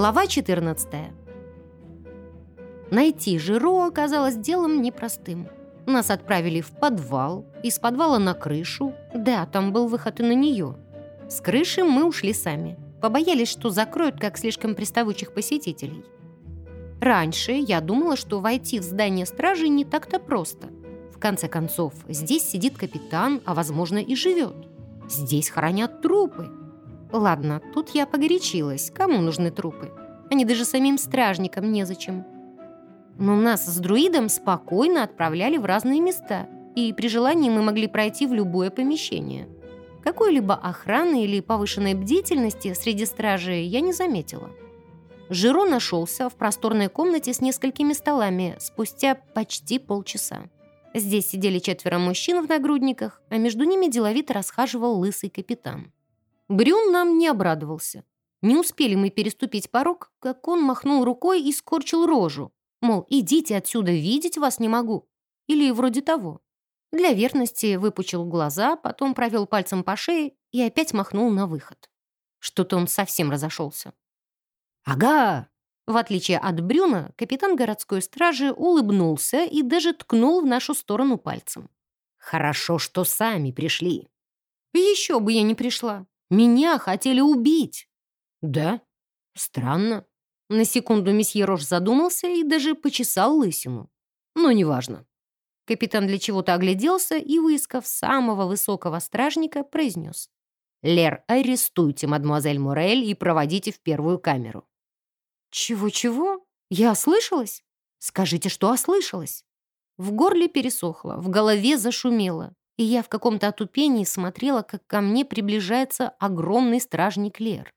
Глава 14. Найти Жиро оказалось делом непростым. Нас отправили в подвал, из подвала на крышу. Да, там был выход и на нее. С крыши мы ушли сами. Побоялись, что закроют как слишком приставучих посетителей. Раньше я думала, что войти в здание стражи не так-то просто. В конце концов, здесь сидит капитан, а, возможно, и живет. Здесь хранят трупы. Ладно, тут я погорячилась. Кому нужны трупы? Они даже самим стражникам незачем. Но нас с друидом спокойно отправляли в разные места, и при желании мы могли пройти в любое помещение. Какой-либо охраны или повышенной бдительности среди стражей я не заметила. Жиро нашелся в просторной комнате с несколькими столами спустя почти полчаса. Здесь сидели четверо мужчин в нагрудниках, а между ними деловито расхаживал лысый капитан. Брюн нам не обрадовался. Не успели мы переступить порог, как он махнул рукой и скорчил рожу. Мол, идите отсюда, видеть вас не могу. Или вроде того. Для верности выпучил глаза, потом провел пальцем по шее и опять махнул на выход. Что-то он совсем разошелся. «Ага!» В отличие от Брюна, капитан городской стражи улыбнулся и даже ткнул в нашу сторону пальцем. «Хорошо, что сами пришли». «Еще бы я не пришла. Меня хотели убить!» «Да? Странно». На секунду месье Рош задумался и даже почесал лысину. Но неважно. Капитан для чего-то огляделся и, выискав самого высокого стражника, произнес. «Лер, арестуйте мадемуазель Морель и проводите в первую камеру». «Чего-чего? Я ослышалась? Скажите, что ослышалась?» В горле пересохло, в голове зашумело и я в каком-то отупении смотрела, как ко мне приближается огромный стражник Лер.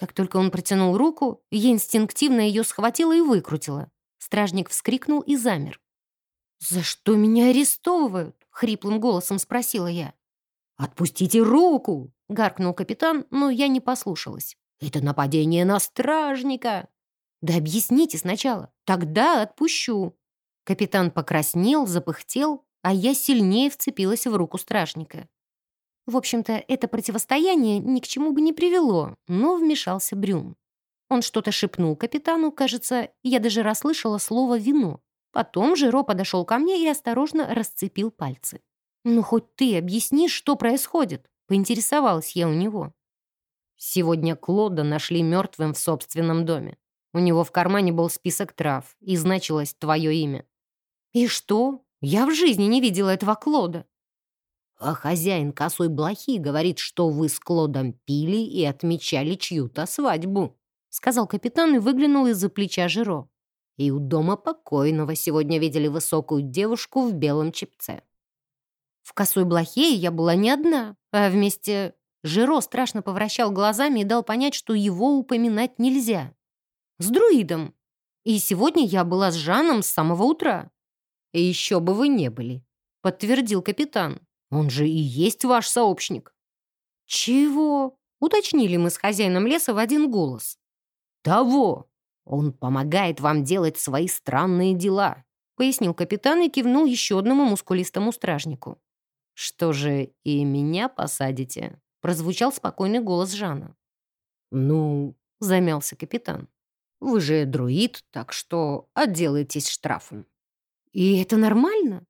Как только он протянул руку, я инстинктивно ее схватила и выкрутила. Стражник вскрикнул и замер. «За что меня арестовывают?» — хриплым голосом спросила я. «Отпустите руку!» — гаркнул капитан, но я не послушалась. «Это нападение на стражника!» «Да объясните сначала, тогда отпущу!» Капитан покраснел, запыхтел, а я сильнее вцепилась в руку стражника. В общем-то, это противостояние ни к чему бы не привело, но вмешался Брюн. Он что-то шепнул капитану, кажется, я даже расслышала слово «вино». Потом Жиро подошел ко мне и осторожно расцепил пальцы. «Ну, хоть ты объясни, что происходит?» — поинтересовалась я у него. Сегодня Клода нашли мертвым в собственном доме. У него в кармане был список трав, и значилось твое имя. «И что? Я в жизни не видела этого Клода. А хозяин косой блохи говорит, что вы с Клодом пили и отмечали чью-то свадьбу, сказал капитан и выглянул из-за плеча Жиро. И у дома покойного сегодня видели высокую девушку в белом чепце. В косой блохе я была не одна, а вместе... Жиро страшно повращал глазами и дал понять, что его упоминать нельзя. С друидом. И сегодня я была с Жаном с самого утра. И еще бы вы не были», — подтвердил капитан. «Он же и есть ваш сообщник». «Чего?» — уточнили мы с хозяином леса в один голос. «Того! Он помогает вам делать свои странные дела», — пояснил капитан и кивнул еще одному мускулистому стражнику. «Что же, и меня посадите?» — прозвучал спокойный голос Жана. «Ну...» — замялся капитан. «Вы же друид, так что отделайтесь штрафом». И это нормально?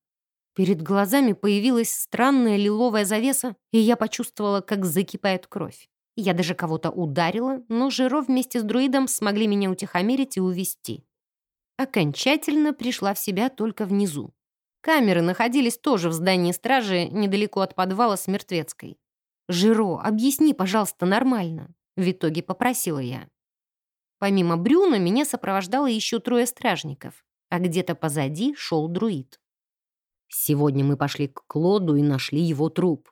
Перед глазами появилась странная лиловая завеса, и я почувствовала, как закипает кровь. Я даже кого-то ударила, но Жиро вместе с друидом смогли меня утихомирить и увести. Окончательно пришла в себя только внизу. Камеры находились тоже в здании стражи, недалеко от подвала с Мертвецкой. «Жиро, объясни, пожалуйста, нормально», — в итоге попросила я. Помимо Брюна меня сопровождало еще трое стражников а где-то позади шел друид. Сегодня мы пошли к Клоду и нашли его труп.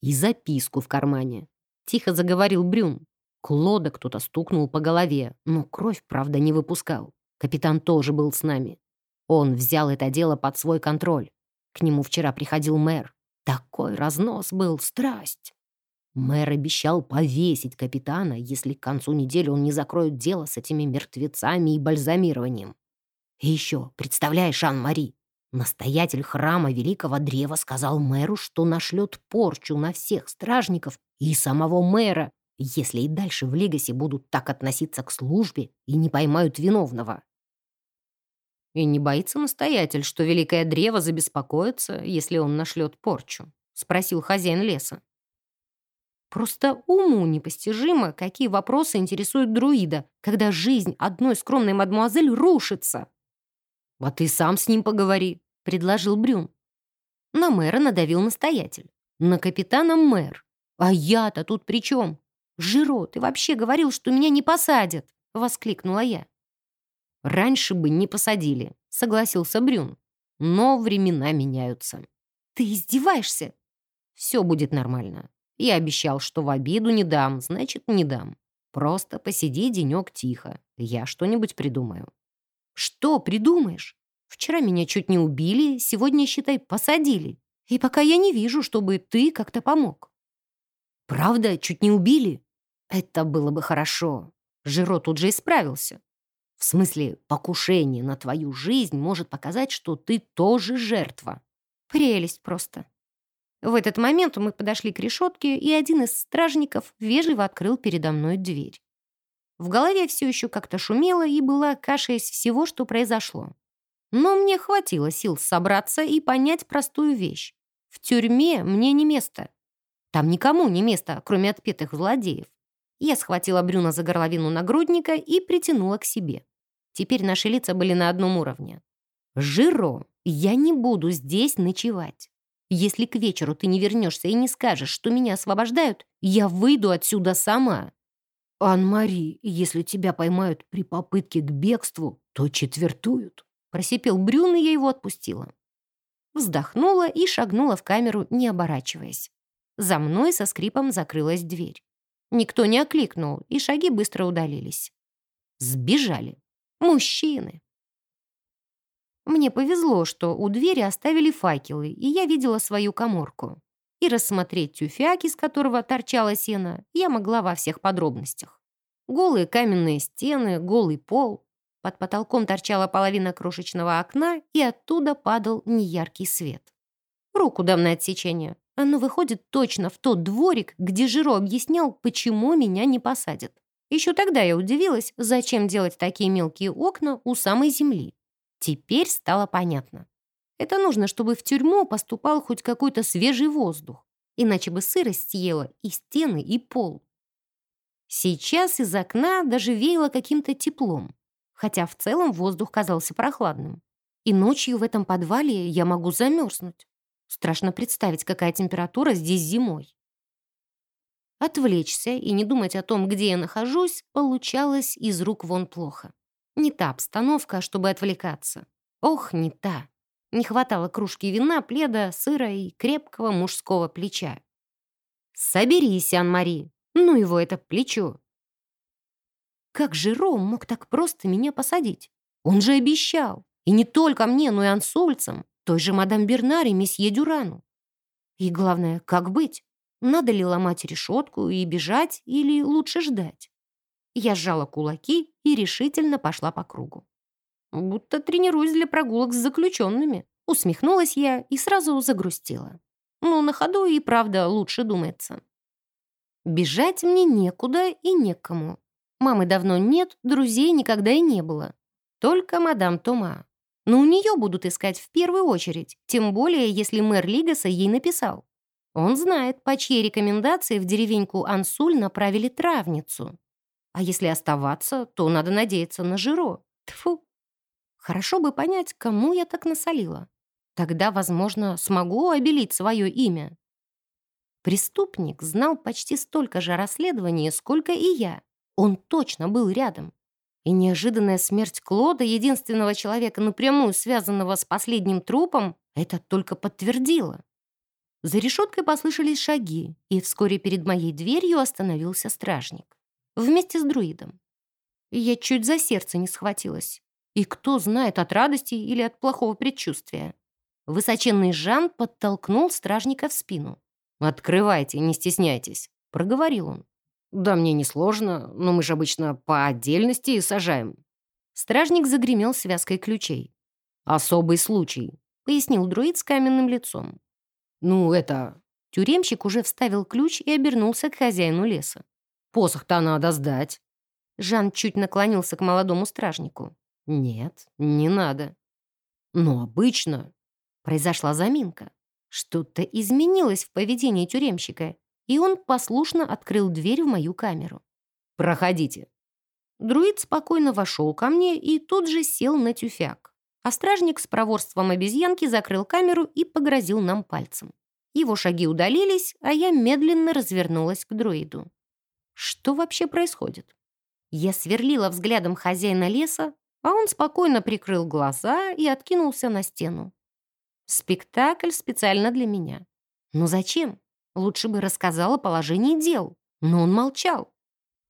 И записку в кармане. Тихо заговорил Брюн. Клода кто-то стукнул по голове, но кровь, правда, не выпускал. Капитан тоже был с нами. Он взял это дело под свой контроль. К нему вчера приходил мэр. Такой разнос был, страсть. Мэр обещал повесить капитана, если к концу недели он не закроет дело с этими мертвецами и бальзамированием. И еще, представляешь, Ан-Мари, настоятель храма Великого Древа сказал мэру, что нашлет порчу на всех стражников и самого мэра, если и дальше в Легасе будут так относиться к службе и не поймают виновного. И не боится настоятель, что великое древо забеспокоится, если он нашлет порчу? Спросил хозяин леса. Просто уму непостижимо, какие вопросы интересуют друида, когда жизнь одной скромной мадмуазель рушится. «А ты сам с ним поговори», — предложил Брюн. На мэра надавил настоятель. На капитана мэр. А я-то тут при чем? Жиро, ты вообще говорил, что меня не посадят, воскликнула я. Раньше бы не посадили, согласился Брюн. Но времена меняются. Ты издеваешься? Все будет нормально. Я обещал, что в обиду не дам, значит, не дам. Просто посиди денек тихо. Я что-нибудь придумаю». «Что придумаешь? Вчера меня чуть не убили, сегодня, считай, посадили. И пока я не вижу, чтобы ты как-то помог». «Правда, чуть не убили?» «Это было бы хорошо. Жиро тут же исправился. В смысле, покушение на твою жизнь может показать, что ты тоже жертва. Прелесть просто. В этот момент мы подошли к решетке, и один из стражников вежливо открыл передо мной дверь. В голове все еще как-то шумело и была каша из всего, что произошло. Но мне хватило сил собраться и понять простую вещь. В тюрьме мне не место. Там никому не место, кроме отпетых злодеев. Я схватила Брюна за горловину нагрудника и притянула к себе. Теперь наши лица были на одном уровне. «Жиро, я не буду здесь ночевать. Если к вечеру ты не вернешься и не скажешь, что меня освобождают, я выйду отсюда сама. Ан-Мари, если тебя поймают при попытке к бегству, то четвертуют. Просипел Брюн, и я его отпустила. Вздохнула и шагнула в камеру, не оборачиваясь. За мной со скрипом закрылась дверь. Никто не окликнул, и шаги быстро удалились. Сбежали. Мужчины. Мне повезло, что у двери оставили факелы, и я видела свою коморку. И рассмотреть тюфяк, из которого торчало сено, я могла во всех подробностях. Голые каменные стены, голый пол. Под потолком торчала половина крошечного окна, и оттуда падал неяркий свет. Руку дам на отсечение. Оно выходит точно в тот дворик, где Жиро объяснял, почему меня не посадят. Еще тогда я удивилась, зачем делать такие мелкие окна у самой земли. Теперь стало понятно. Это нужно, чтобы в тюрьму поступал хоть какой-то свежий воздух, иначе бы сырость съела и стены, и пол. Сейчас из окна даже веяло каким-то теплом, хотя в целом воздух казался прохладным. И ночью в этом подвале я могу замерзнуть. Страшно представить, какая температура здесь зимой. Отвлечься и не думать о том, где я нахожусь, получалось из рук вон плохо. Не та обстановка, чтобы отвлекаться. Ох, не та. Не хватало кружки вина, пледа, сыра и крепкого мужского плеча. «Соберись, Ан-Мари! Ну его это плечо!» Как же Ром мог так просто меня посадить? Он же обещал. И не только мне, но и ансульцам, той же мадам Бернар и месье Дюрану. И главное, как быть? Надо ли ломать решетку и бежать, или лучше ждать? Я сжала кулаки и решительно пошла по кругу. Будто тренируюсь для прогулок с заключенными. Усмехнулась я и сразу загрустила. Ну, на ходу и правда лучше думается. Бежать мне некуда и некому. Мамы давно нет, друзей никогда и не было. Только мадам Тома. Но у нее будут искать в первую очередь, тем более, если мэр Лигаса ей написал. Он знает, по чьей рекомендации в деревеньку Ансуль направили травницу. А если оставаться, то надо надеяться на Жиро. Тфу. Хорошо бы понять, кому я так насолила. Тогда, возможно, смогу обелить свое имя. Преступник знал почти столько же расследований, сколько и я. Он точно был рядом. И неожиданная смерть Клода, единственного человека, напрямую связанного с последним трупом, это только подтвердило. За решеткой послышались шаги, и вскоре перед моей дверью остановился стражник вместе с друидом. Я чуть за сердце не схватилась. И кто знает, от радости или от плохого предчувствия. Высоченный Жан подтолкнул стражника в спину. «Открывайте, не стесняйтесь», — проговорил он. «Да мне не сложно, но мы же обычно по отдельности сажаем». Стражник загремел связкой ключей. «Особый случай», — пояснил друид с каменным лицом. «Ну, это...» Тюремщик уже вставил ключ и обернулся к хозяину леса. Посох-то надо сдать». Жан чуть наклонился к молодому стражнику. «Нет, не надо». «Но обычно...» Произошла заминка. Что-то изменилось в поведении тюремщика, и он послушно открыл дверь в мою камеру. «Проходите». Друид спокойно вошел ко мне и тут же сел на тюфяк. А стражник с проворством обезьянки закрыл камеру и погрозил нам пальцем. Его шаги удалились, а я медленно развернулась к друиду. Что вообще происходит? Я сверлила взглядом хозяина леса, а он спокойно прикрыл глаза и откинулся на стену. Спектакль специально для меня. Но зачем? Лучше бы рассказал о положении дел. Но он молчал.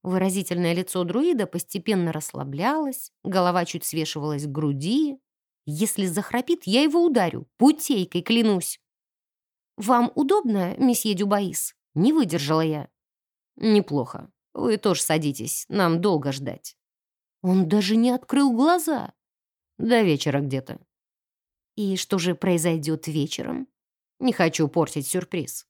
Выразительное лицо друида постепенно расслаблялось, голова чуть свешивалась к груди. Если захрапит, я его ударю, путейкой клянусь. «Вам удобно, месье Дюбаис?» Не выдержала я. «Неплохо. Вы тоже садитесь, нам долго ждать». Он даже не открыл глаза. До вечера где-то. И что же произойдет вечером? Не хочу портить сюрприз.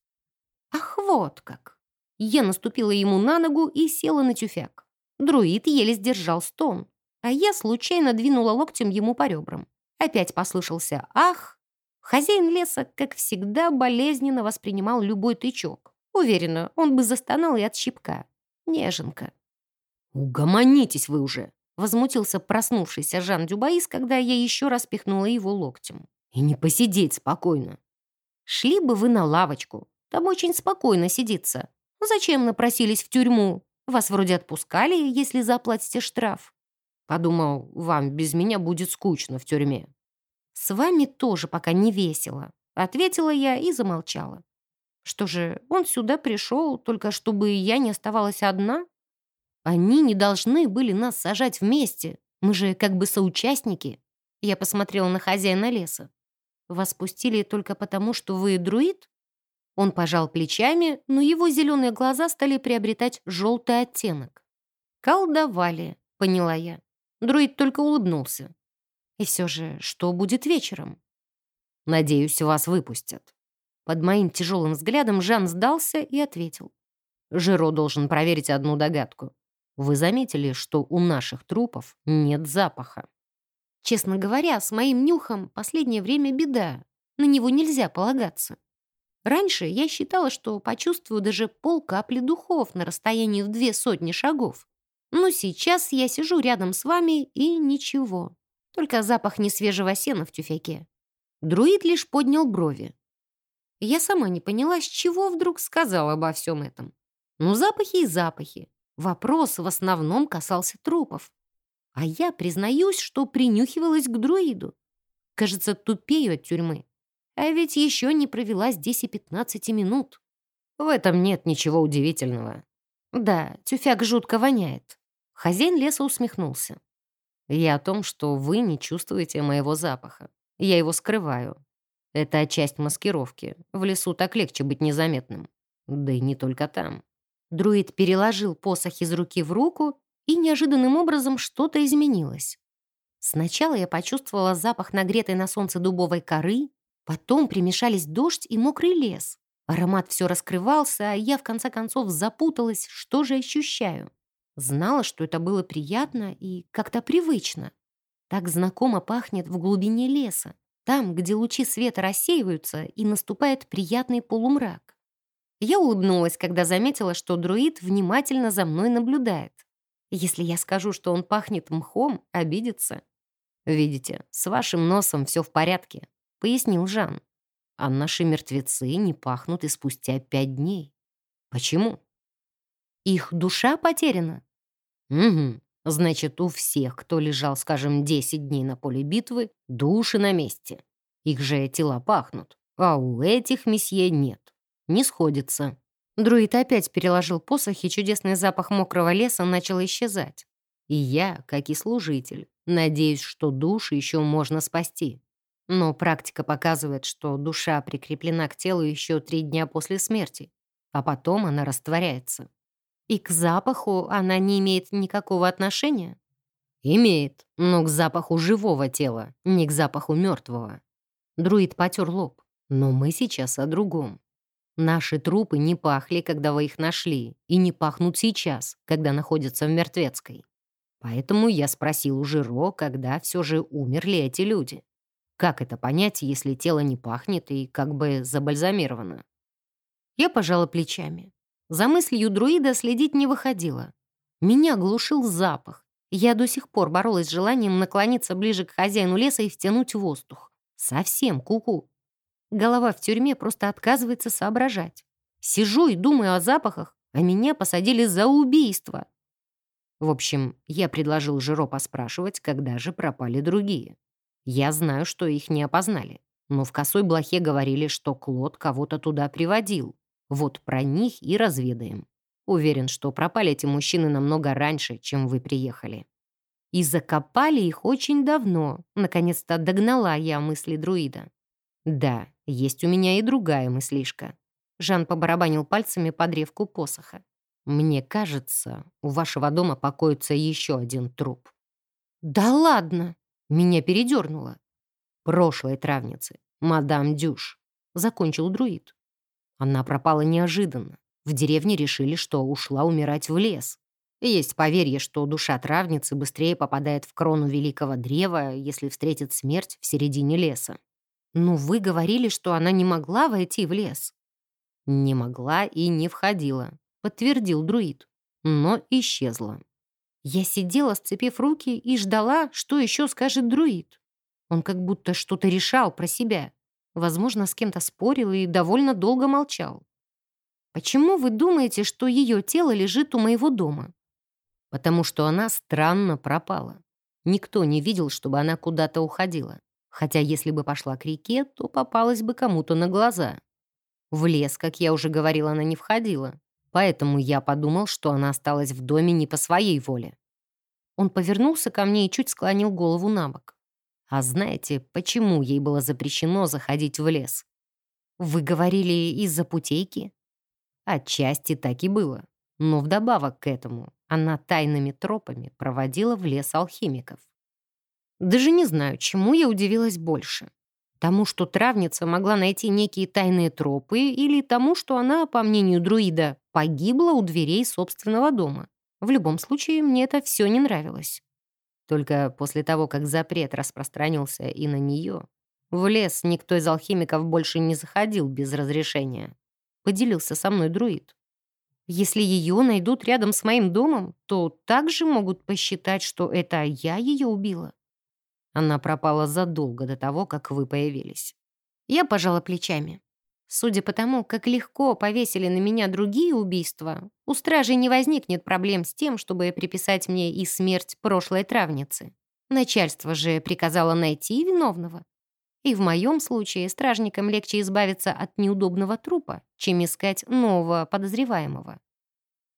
Ах, вот как. Я наступила ему на ногу и села на тюфяк. Друид еле сдержал стон, а я случайно двинула локтем ему по ребрам. Опять послышался «ах». Хозяин леса, как всегда, болезненно воспринимал любой тычок. Уверена, он бы застонал и от щипка. Неженка. «Угомонитесь вы уже!» Возмутился проснувшийся Жан Дюбаис, когда я еще раз пихнула его локтем. «И не посидеть спокойно!» «Шли бы вы на лавочку. Там очень спокойно сидится. Зачем напросились в тюрьму? Вас вроде отпускали, если заплатите штраф». Подумал, вам без меня будет скучно в тюрьме. «С вами тоже пока не весело», — ответила я и замолчала. «Что же, он сюда пришел, только чтобы я не оставалась одна?» Они не должны были нас сажать вместе. Мы же как бы соучастники. Я посмотрела на хозяина леса. Вас пустили только потому, что вы друид? Он пожал плечами, но его зеленые глаза стали приобретать желтый оттенок. «Колдовали», — поняла я. Друид только улыбнулся. «И все же, что будет вечером?» «Надеюсь, вас выпустят». Под моим тяжелым взглядом Жан сдался и ответил. «Жиро должен проверить одну догадку. Вы заметили, что у наших трупов нет запаха? Честно говоря, с моим нюхом последнее время беда. На него нельзя полагаться. Раньше я считала, что почувствую даже пол капли духов на расстоянии в две сотни шагов. Но сейчас я сижу рядом с вами и ничего. Только запах несвежего сена в тюфяке. Друид лишь поднял брови. Я сама не поняла, с чего вдруг сказал обо всем этом. Ну, запахи и запахи. Вопрос в основном касался трупов. А я признаюсь, что принюхивалась к друиду. Кажется, тупею от тюрьмы. А ведь еще не провела здесь и 15 минут. В этом нет ничего удивительного. Да, тюфяк жутко воняет. Хозяин леса усмехнулся. Я о том, что вы не чувствуете моего запаха. Я его скрываю. Это часть маскировки. В лесу так легче быть незаметным. Да и не только там. Друид переложил посох из руки в руку, и неожиданным образом что-то изменилось. Сначала я почувствовала запах нагретой на солнце дубовой коры, потом примешались дождь и мокрый лес. Аромат все раскрывался, а я в конце концов запуталась, что же ощущаю. Знала, что это было приятно и как-то привычно. Так знакомо пахнет в глубине леса, там, где лучи света рассеиваются и наступает приятный полумрак. Я улыбнулась, когда заметила, что друид внимательно за мной наблюдает. Если я скажу, что он пахнет мхом, обидится. «Видите, с вашим носом все в порядке», — пояснил Жан. «А наши мертвецы не пахнут и спустя пять дней. Почему?» «Их душа потеряна». «Угу. Значит, у всех, кто лежал, скажем, 10 дней на поле битвы, души на месте. Их же тела пахнут, а у этих месье нет не сходится. Друид опять переложил посох, и чудесный запах мокрого леса начал исчезать. И я, как и служитель, надеюсь, что души еще можно спасти. Но практика показывает, что душа прикреплена к телу еще три дня после смерти, а потом она растворяется. И к запаху она не имеет никакого отношения? Имеет, но к запаху живого тела, не к запаху мертвого. Друид потер лоб. Но мы сейчас о другом. Наши трупы не пахли, когда вы их нашли, и не пахнут сейчас, когда находятся в мертвецкой. Поэтому я спросил у Жиро, когда все же умерли эти люди. Как это понять, если тело не пахнет и как бы забальзамировано? Я пожала плечами. За мыслью друида следить не выходило. Меня глушил запах. Я до сих пор боролась с желанием наклониться ближе к хозяину леса и втянуть воздух. Совсем куку. -ку. Голова в тюрьме просто отказывается соображать. Сижу и думаю о запахах, а меня посадили за убийство. В общем, я предложил Жиро поспрашивать, когда же пропали другие. Я знаю, что их не опознали. Но в косой блохе говорили, что Клод кого-то туда приводил. Вот про них и разведаем. Уверен, что пропали эти мужчины намного раньше, чем вы приехали. И закопали их очень давно. Наконец-то догнала я мысли друида. Да, есть у меня и другая мыслишка. Жан побарабанил пальцами по древку посоха. Мне кажется, у вашего дома покоится еще один труп. Да ладно! Меня передернуло. Прошлой травницы, мадам Дюш, закончил друид. Она пропала неожиданно. В деревне решили, что ушла умирать в лес. Есть поверье, что душа травницы быстрее попадает в крону великого древа, если встретит смерть в середине леса. «Ну, вы говорили, что она не могла войти в лес». «Не могла и не входила», — подтвердил друид, но исчезла. Я сидела, сцепив руки, и ждала, что еще скажет друид. Он как будто что-то решал про себя. Возможно, с кем-то спорил и довольно долго молчал. «Почему вы думаете, что ее тело лежит у моего дома?» «Потому что она странно пропала. Никто не видел, чтобы она куда-то уходила. Хотя если бы пошла к реке, то попалась бы кому-то на глаза. В лес, как я уже говорила, она не входила. Поэтому я подумал, что она осталась в доме не по своей воле. Он повернулся ко мне и чуть склонил голову на бок. А знаете, почему ей было запрещено заходить в лес? Вы говорили из-за путейки? Отчасти так и было. Но вдобавок к этому она тайными тропами проводила в лес алхимиков. Даже не знаю, чему я удивилась больше. Тому, что травница могла найти некие тайные тропы, или тому, что она, по мнению друида, погибла у дверей собственного дома. В любом случае, мне это все не нравилось. Только после того, как запрет распространился и на нее, в лес никто из алхимиков больше не заходил без разрешения. Поделился со мной друид. Если ее найдут рядом с моим домом, то также могут посчитать, что это я ее убила. Она пропала задолго до того, как вы появились. Я пожала плечами. Судя по тому, как легко повесили на меня другие убийства, у стражей не возникнет проблем с тем, чтобы приписать мне и смерть прошлой травницы. Начальство же приказало найти виновного. И в моем случае стражникам легче избавиться от неудобного трупа, чем искать нового подозреваемого.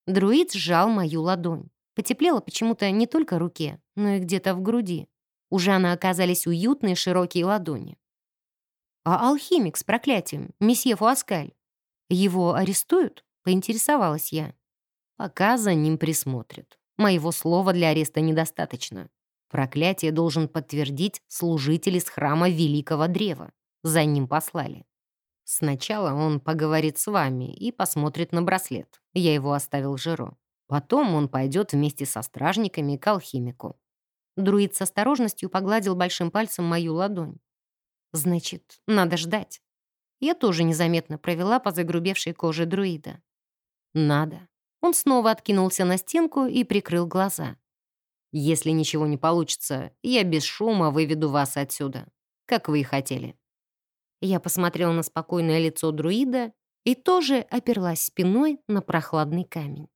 Друид сжал мою ладонь. Потеплело почему-то не только руке, но и где-то в груди. У Жана оказались уютные широкие ладони. «А алхимик с проклятием, месье Фуаскаль? Его арестуют?» — поинтересовалась я. «Пока за ним присмотрят. Моего слова для ареста недостаточно. Проклятие должен подтвердить служитель из храма Великого Древа. За ним послали. Сначала он поговорит с вами и посмотрит на браслет. Я его оставил Жиро. Потом он пойдет вместе со стражниками к алхимику. Друид с осторожностью погладил большим пальцем мою ладонь. «Значит, надо ждать». Я тоже незаметно провела по загрубевшей коже друида. «Надо». Он снова откинулся на стенку и прикрыл глаза. «Если ничего не получится, я без шума выведу вас отсюда, как вы и хотели». Я посмотрела на спокойное лицо друида и тоже оперлась спиной на прохладный камень.